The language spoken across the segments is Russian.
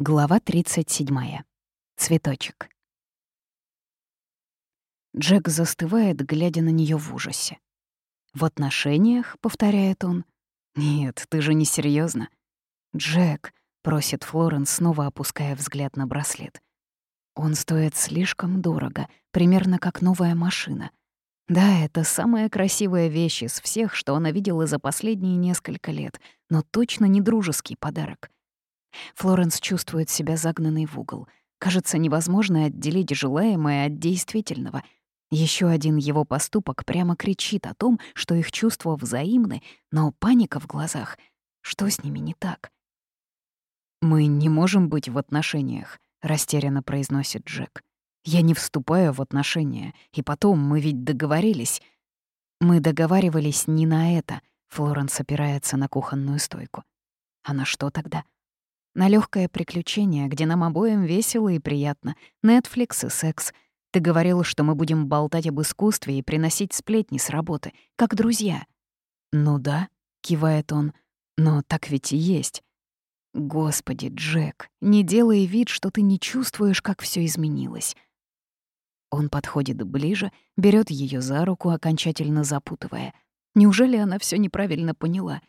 Глава 37. Цветочек. Джек застывает, глядя на нее в ужасе. «В отношениях?» — повторяет он. «Нет, ты же не серьезно. «Джек», — просит Флоренс, снова опуская взгляд на браслет. «Он стоит слишком дорого, примерно как новая машина. Да, это самая красивая вещь из всех, что она видела за последние несколько лет, но точно не дружеский подарок». Флоренс чувствует себя загнанной в угол. Кажется, невозможно отделить желаемое от действительного. Еще один его поступок прямо кричит о том, что их чувства взаимны, но паника в глазах. Что с ними не так? «Мы не можем быть в отношениях», — растерянно произносит Джек. «Я не вступаю в отношения, и потом мы ведь договорились». «Мы договаривались не на это», — Флоренс опирается на кухонную стойку. «А на что тогда?» На легкое приключение, где нам обоим весело и приятно. Netflix и секс. Ты говорил, что мы будем болтать об искусстве и приносить сплетни с работы, как друзья. «Ну да», — кивает он, — «но так ведь и есть». «Господи, Джек, не делай вид, что ты не чувствуешь, как все изменилось». Он подходит ближе, берет ее за руку, окончательно запутывая. Неужели она все неправильно поняла?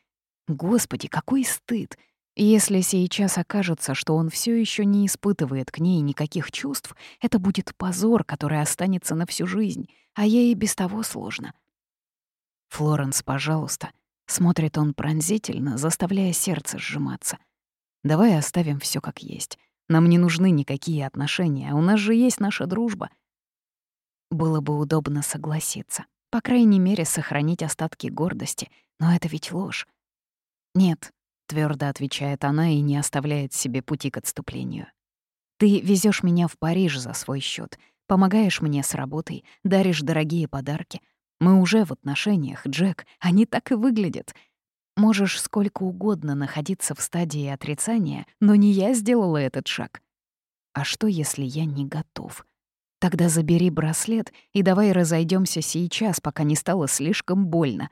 Господи, какой стыд! Если сейчас окажется, что он все еще не испытывает к ней никаких чувств, это будет позор, который останется на всю жизнь, а ей без того сложно. «Флоренс, пожалуйста», — смотрит он пронзительно, заставляя сердце сжиматься. «Давай оставим все как есть. Нам не нужны никакие отношения, а у нас же есть наша дружба». Было бы удобно согласиться, по крайней мере, сохранить остатки гордости, но это ведь ложь. Нет, твердо отвечает она и не оставляет себе пути к отступлению. Ты везешь меня в Париж за свой счет, помогаешь мне с работой, даришь дорогие подарки. Мы уже в отношениях, Джек, они так и выглядят. Можешь сколько угодно находиться в стадии отрицания, но не я сделала этот шаг. А что, если я не готов? Тогда забери браслет и давай разойдемся сейчас, пока не стало слишком больно.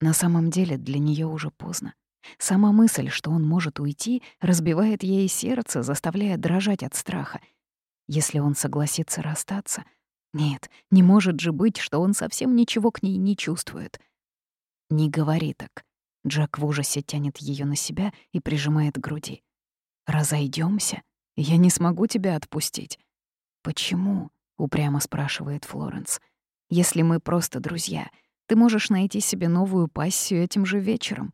На самом деле для нее уже поздно. Сама мысль, что он может уйти, разбивает ей сердце, заставляя дрожать от страха. Если он согласится расстаться... Нет, не может же быть, что он совсем ничего к ней не чувствует. «Не говори так». Джек в ужасе тянет ее на себя и прижимает к груди. Разойдемся? Я не смогу тебя отпустить». «Почему?» — упрямо спрашивает Флоренс. «Если мы просто друзья, ты можешь найти себе новую пассию этим же вечером».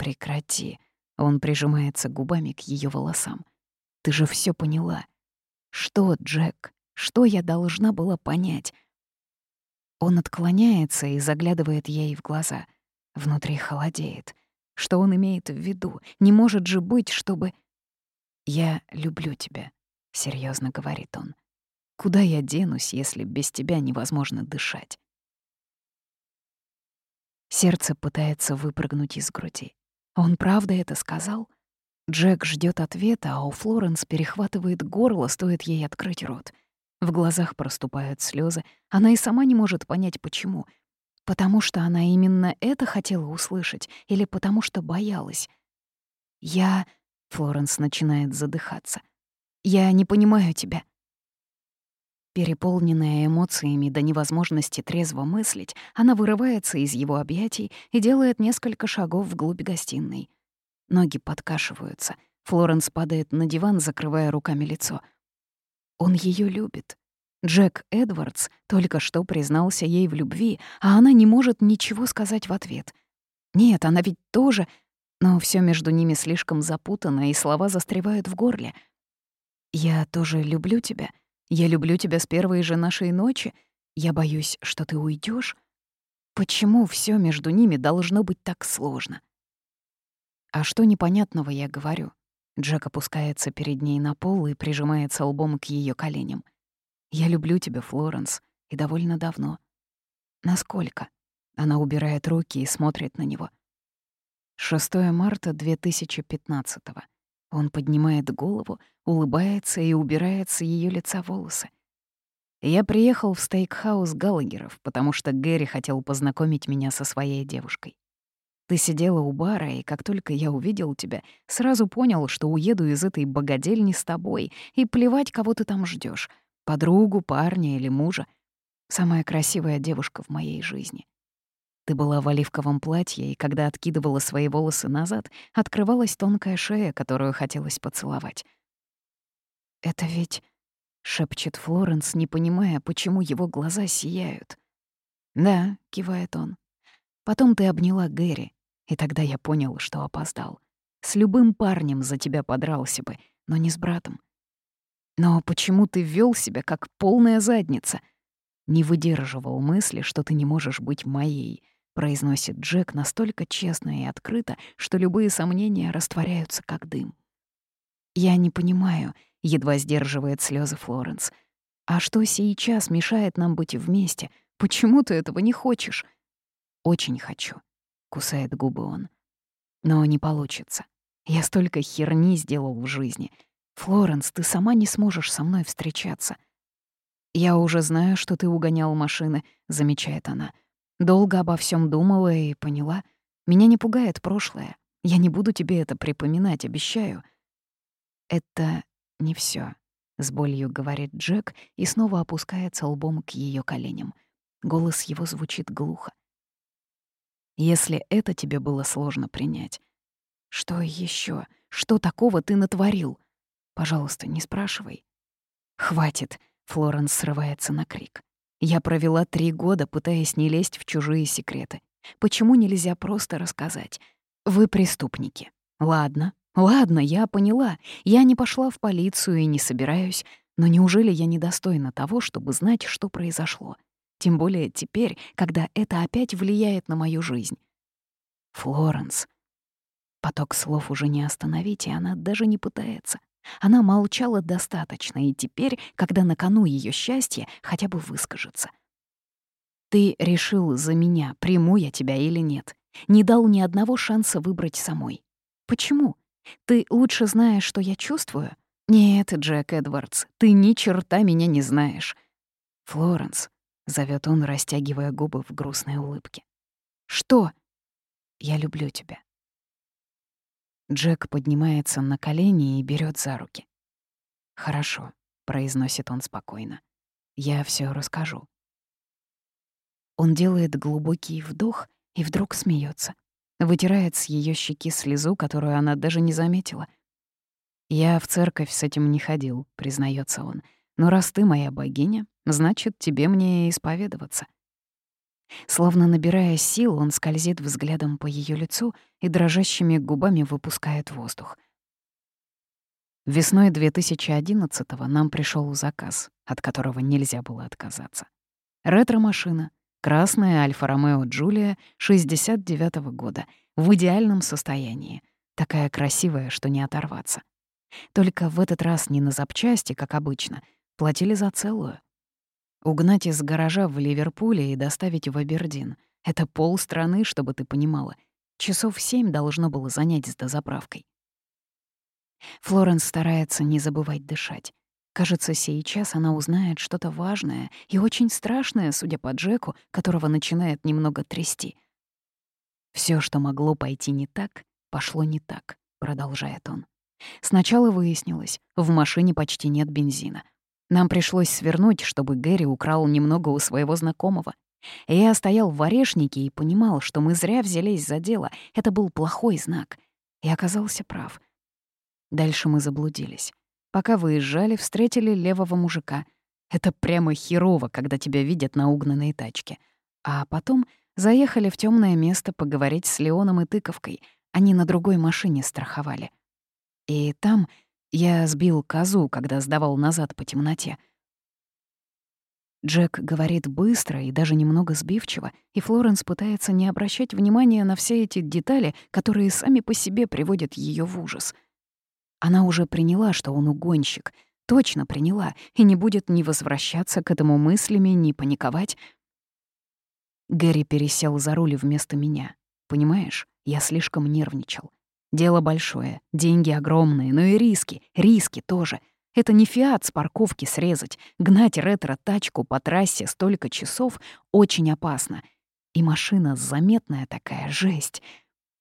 Прекрати. Он прижимается губами к ее волосам. Ты же все поняла. Что, Джек? Что я должна была понять? Он отклоняется и заглядывает ей в глаза. Внутри холодеет. Что он имеет в виду? Не может же быть, чтобы... «Я люблю тебя», — серьезно говорит он. «Куда я денусь, если без тебя невозможно дышать?» Сердце пытается выпрыгнуть из груди. Он правда это сказал? Джек ждет ответа, а у Флоренс перехватывает горло, стоит ей открыть рот. В глазах проступают слезы. Она и сама не может понять, почему. Потому что она именно это хотела услышать или потому что боялась. «Я...» — Флоренс начинает задыхаться. «Я не понимаю тебя». Переполненная эмоциями до невозможности трезво мыслить, она вырывается из его объятий и делает несколько шагов вглубь гостиной. Ноги подкашиваются. Флоренс падает на диван, закрывая руками лицо. Он ее любит. Джек Эдвардс только что признался ей в любви, а она не может ничего сказать в ответ. Нет, она ведь тоже... Но все между ними слишком запутано, и слова застревают в горле. «Я тоже люблю тебя», я люблю тебя с первой же нашей ночи. Я боюсь, что ты уйдешь. Почему все между ними должно быть так сложно? А что непонятного я говорю? Джек опускается перед ней на пол и прижимается лбом к ее коленям. «Я люблю тебя, Флоренс, и довольно давно». «Насколько?» Она убирает руки и смотрит на него. 6 марта 2015 -го. Он поднимает голову, улыбается и убирает с ее лица волосы. Я приехал в стейкхаус Галлагеров, потому что Гэри хотел познакомить меня со своей девушкой. Ты сидела у бара, и как только я увидел тебя, сразу понял, что уеду из этой богадельни с тобой, и плевать, кого ты там ждешь, подругу, парня или мужа. Самая красивая девушка в моей жизни. Ты была в оливковом платье, и когда откидывала свои волосы назад, открывалась тонкая шея, которую хотелось поцеловать. «Это ведь...» — шепчет Флоренс, не понимая, почему его глаза сияют. «Да», — кивает он. «Потом ты обняла Гэри, и тогда я понял, что опоздал. С любым парнем за тебя подрался бы, но не с братом. Но почему ты вел себя как полная задница? Не выдерживал мысли, что ты не можешь быть моей, произносит Джек настолько честно и открыто, что любые сомнения растворяются как дым. Я не понимаю, едва сдерживает слезы Флоренс. А что сейчас мешает нам быть вместе? Почему ты этого не хочешь? Очень хочу, кусает губы он. Но не получится. Я столько херни сделал в жизни. Флоренс, ты сама не сможешь со мной встречаться. Я уже знаю, что ты угонял машины, замечает она. Долго обо всем думала и поняла. Меня не пугает прошлое. Я не буду тебе это припоминать, обещаю. Это не все, с болью говорит Джек и снова опускается лбом к ее коленям. Голос его звучит глухо. Если это тебе было сложно принять, что еще? Что такого ты натворил? Пожалуйста, не спрашивай. Хватит, Флоренс срывается на крик. Я провела три года, пытаясь не лезть в чужие секреты. Почему нельзя просто рассказать? Вы преступники. Ладно, ладно, я поняла. Я не пошла в полицию и не собираюсь. Но неужели я недостойна того, чтобы знать, что произошло? Тем более теперь, когда это опять влияет на мою жизнь. Флоренс. Поток слов уже не остановить, и она даже не пытается. Она молчала достаточно, и теперь, когда на кону ее счастье, хотя бы выскажется. «Ты решил за меня, приму я тебя или нет. Не дал ни одного шанса выбрать самой. Почему? Ты лучше знаешь, что я чувствую? Нет, Джек Эдвардс, ты ни черта меня не знаешь. Флоренс, зовет он, растягивая губы в грустной улыбке. Что? Я люблю тебя. Джек поднимается на колени и берет за руки. «Хорошо», — произносит он спокойно. «Я все расскажу». Он делает глубокий вдох и вдруг смеется, вытирает с ее щеки слезу, которую она даже не заметила. «Я в церковь с этим не ходил», — признается он. «Но раз ты моя богиня, значит, тебе мне исповедоваться». Словно набирая сил, он скользит взглядом по ее лицу и дрожащими губами выпускает воздух. Весной 2011-го нам пришел заказ, от которого нельзя было отказаться. Ретро-машина, красная Альфа-Ромео Джулия 69-го года, в идеальном состоянии, такая красивая, что не оторваться. Только в этот раз не на запчасти, как обычно, платили за целую — Угнать из гаража в Ливерпуле и доставить в Абердин — это полстраны, чтобы ты понимала. Часов семь должно было занять с дозаправкой. Флоренс старается не забывать дышать. Кажется, сейчас она узнает что-то важное и очень страшное, судя по Джеку, которого начинает немного трясти. Все, что могло пойти не так, пошло не так», — продолжает он. Сначала выяснилось, в машине почти нет бензина. Нам пришлось свернуть, чтобы Гэри украл немного у своего знакомого. Я стоял в орешнике и понимал, что мы зря взялись за дело. Это был плохой знак. И оказался прав. Дальше мы заблудились. Пока выезжали, встретили левого мужика. Это прямо херово, когда тебя видят на угнанной тачке. А потом заехали в темное место поговорить с Леоном и Тыковкой. Они на другой машине страховали. И там я сбил козу, когда сдавал назад по темноте. Джек говорит быстро и даже немного сбивчиво, и Флоренс пытается не обращать внимания на все эти детали, которые сами по себе приводят ее в ужас. Она уже приняла, что он угонщик, точно приняла, и не будет ни возвращаться к этому мыслями, ни паниковать. Гэри пересел за руль вместо меня. Понимаешь, я слишком нервничал. Дело большое, деньги огромные, но и риски, риски тоже. Это не фиат с парковки срезать. Гнать ретро-тачку по трассе столько часов очень опасно. И машина заметная такая, жесть.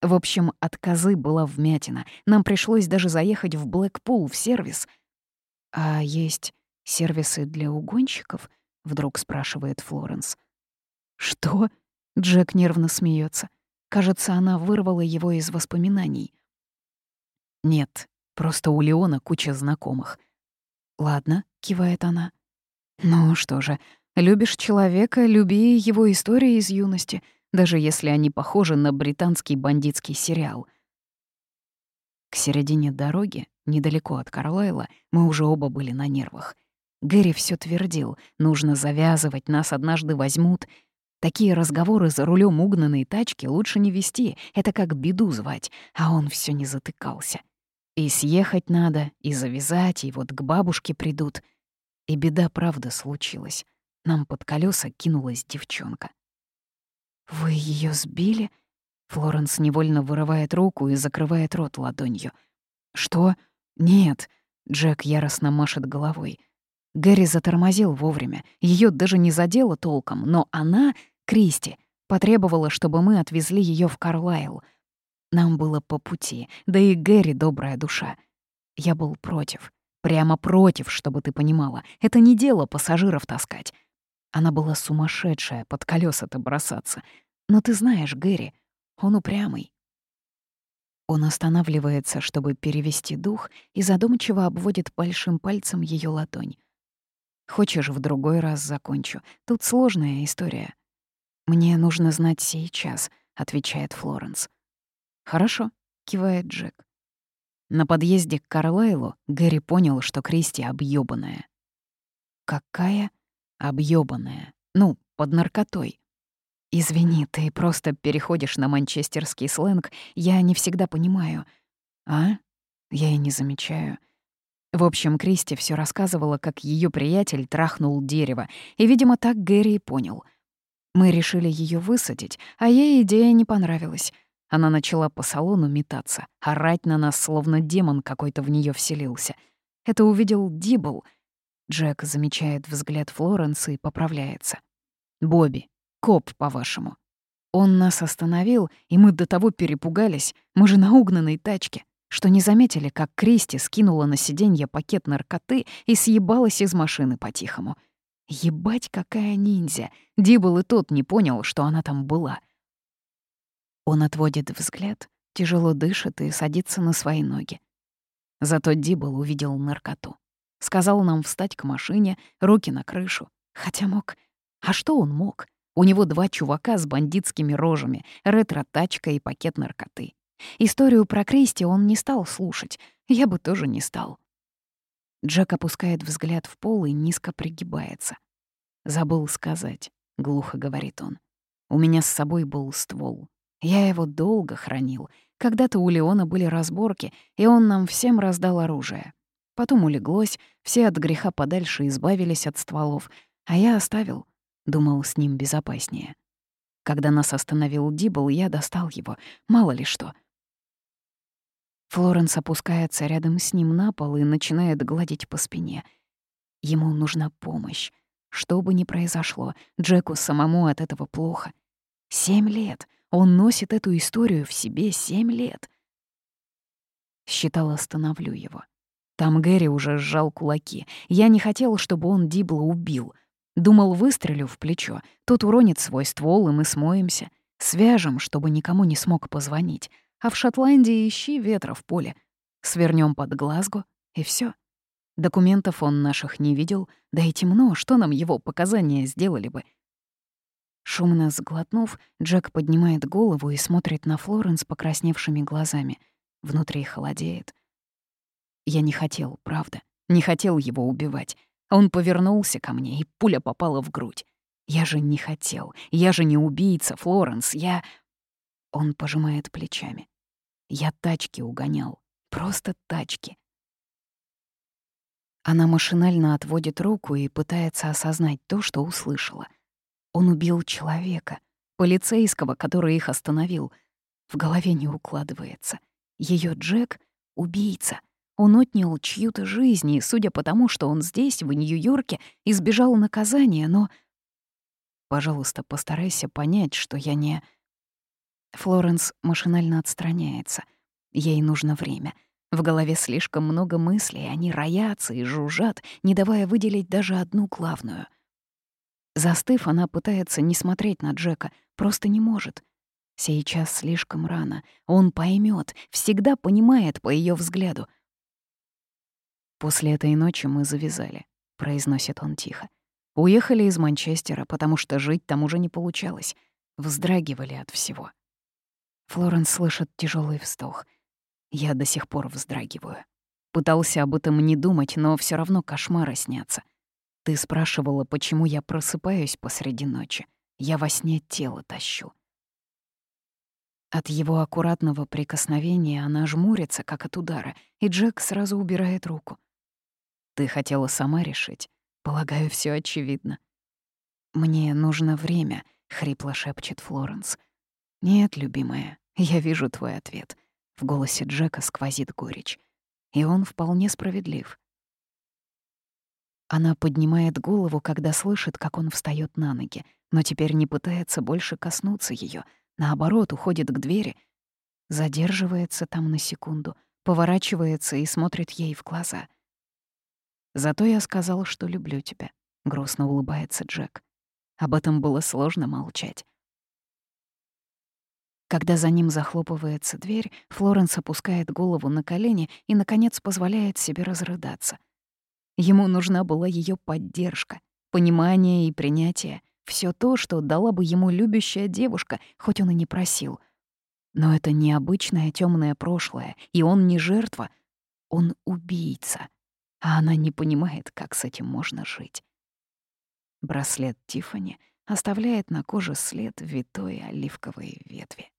В общем, от козы была вмятина. Нам пришлось даже заехать в Блэкпул в сервис. «А есть сервисы для угонщиков?» — вдруг спрашивает Флоренс. «Что?» — Джек нервно смеется. Кажется, она вырвала его из воспоминаний. «Нет, просто у Леона куча знакомых». «Ладно», — кивает она. «Ну что же, любишь человека, люби его истории из юности», даже если они похожи на британский бандитский сериал. К середине дороги, недалеко от Карлайла, мы уже оба были на нервах. Гэри все твердил, нужно завязывать, нас однажды возьмут. Такие разговоры за рулем угнанной тачки лучше не вести, это как беду звать, а он все не затыкался. И съехать надо, и завязать, и вот к бабушке придут. И беда правда случилась. Нам под колеса кинулась девчонка. «Вы ее сбили?» Флоренс невольно вырывает руку и закрывает рот ладонью. «Что? Нет!» Джек яростно машет головой. Гэри затормозил вовремя. Ее даже не задело толком, но она, Кристи, потребовала, чтобы мы отвезли ее в Карлайл. Нам было по пути, да и Гэри добрая душа. Я был против. Прямо против, чтобы ты понимала. Это не дело пассажиров таскать. Она была сумасшедшая, под колеса-то бросаться. Но ты знаешь, Гэри, он упрямый. Он останавливается, чтобы перевести дух, и задумчиво обводит большим пальцем ее ладонь. «Хочешь, в другой раз закончу? Тут сложная история». «Мне нужно знать сейчас», — отвечает Флоренс. «Хорошо», — кивает Джек. На подъезде к Карлайлу Гэри понял, что Кристи объёбанная. «Какая?» объёбанная. Ну, под наркотой. Извини, ты просто переходишь на манчестерский сленг, я не всегда понимаю. А? Я и не замечаю. В общем, Кристи все рассказывала, как ее приятель трахнул дерево, и, видимо, так Гэри и понял. Мы решили ее высадить, а ей идея не понравилась. Она начала по салону метаться, орать на нас, словно демон какой-то в нее вселился. Это увидел Дибл — Джек замечает взгляд Флоренса и поправляется. «Бобби, коп, по-вашему». Он нас остановил, и мы до того перепугались, мы же на угнанной тачке, что не заметили, как Кристи скинула на сиденье пакет наркоты и съебалась из машины по-тихому. Ебать, какая ниндзя! Дибл и тот не понял, что она там была. Он отводит взгляд, тяжело дышит и садится на свои ноги. Зато Дибл увидел наркоту. Сказал нам встать к машине, руки на крышу. Хотя мог. А что он мог? У него два чувака с бандитскими рожами, ретро-тачка и пакет наркоты. Историю про Кристи он не стал слушать. Я бы тоже не стал. Джек опускает взгляд в пол и низко пригибается. «Забыл сказать», — глухо говорит он. «У меня с собой был ствол. Я его долго хранил. Когда-то у Леона были разборки, и он нам всем раздал оружие. Потом улеглось, все от греха подальше избавились от стволов, а я оставил. Думал, с ним безопаснее. Когда нас остановил Дибл, я достал его, мало ли что. Флоренс опускается рядом с ним на пол и начинает гладить по спине. Ему нужна помощь. Что бы ни произошло, Джеку самому от этого плохо. Семь лет. Он носит эту историю в себе семь лет. Считал, остановлю его. Там Гэри уже сжал кулаки. Я не хотел, чтобы он Дибла убил. Думал, выстрелю в плечо. Тот уронит свой ствол, и мы смоемся. Свяжем, чтобы никому не смог позвонить. А в Шотландии ищи ветра в поле. Свернем под Глазго, и все. Документов он наших не видел, да и темно, что нам его показания сделали бы. Шумно сглотнув, Джек поднимает голову и смотрит на Флоренс покрасневшими глазами. Внутри холодеет. Я не хотел, правда, не хотел его убивать. Он повернулся ко мне, и пуля попала в грудь. Я же не хотел. Я же не убийца, Флоренс. Я... Он пожимает плечами. Я тачки угонял. Просто тачки. Она машинально отводит руку и пытается осознать то, что услышала. Он убил человека, полицейского, который их остановил. В голове не укладывается. Ее Джек — убийца. Он отнял чью-то жизнь, и, судя по тому, что он здесь, в Нью-Йорке, избежал наказания, но... Пожалуйста, постарайся понять, что я не... Флоренс машинально отстраняется. Ей нужно время. В голове слишком много мыслей, они роятся и жужжат, не давая выделить даже одну главную. Застыв, она пытается не смотреть на Джека, просто не может. Сейчас слишком рано. Он поймет, всегда понимает по ее взгляду. «После этой ночи мы завязали», — произносит он тихо. «Уехали из Манчестера, потому что жить там уже не получалось. Вздрагивали от всего». Флоренс слышит тяжелый вздох. Я до сих пор вздрагиваю. Пытался об этом не думать, но все равно кошмары снятся. Ты спрашивала, почему я просыпаюсь посреди ночи. Я во сне тело тащу. От его аккуратного прикосновения она жмурится, как от удара, и Джек сразу убирает руку. «Ты хотела сама решить. Полагаю, все очевидно». «Мне нужно время», — хрипло шепчет Флоренс. «Нет, любимая, я вижу твой ответ». В голосе Джека сквозит горечь. И он вполне справедлив. Она поднимает голову, когда слышит, как он встает на ноги, но теперь не пытается больше коснуться ее — наоборот, уходит к двери, задерживается там на секунду, поворачивается и смотрит ей в глаза. «Зато я сказал, что люблю тебя», — грустно улыбается Джек. Об этом было сложно молчать. Когда за ним захлопывается дверь, Флоренс опускает голову на колени и, наконец, позволяет себе разрыдаться. Ему нужна была ее поддержка, понимание и принятие. Все то, что дала бы ему любящая девушка, хоть он и не просил. Но это необычное темное прошлое, и он не жертва, он убийца. А она не понимает, как с этим можно жить. Браслет Тифани оставляет на коже след витой оливковой ветви.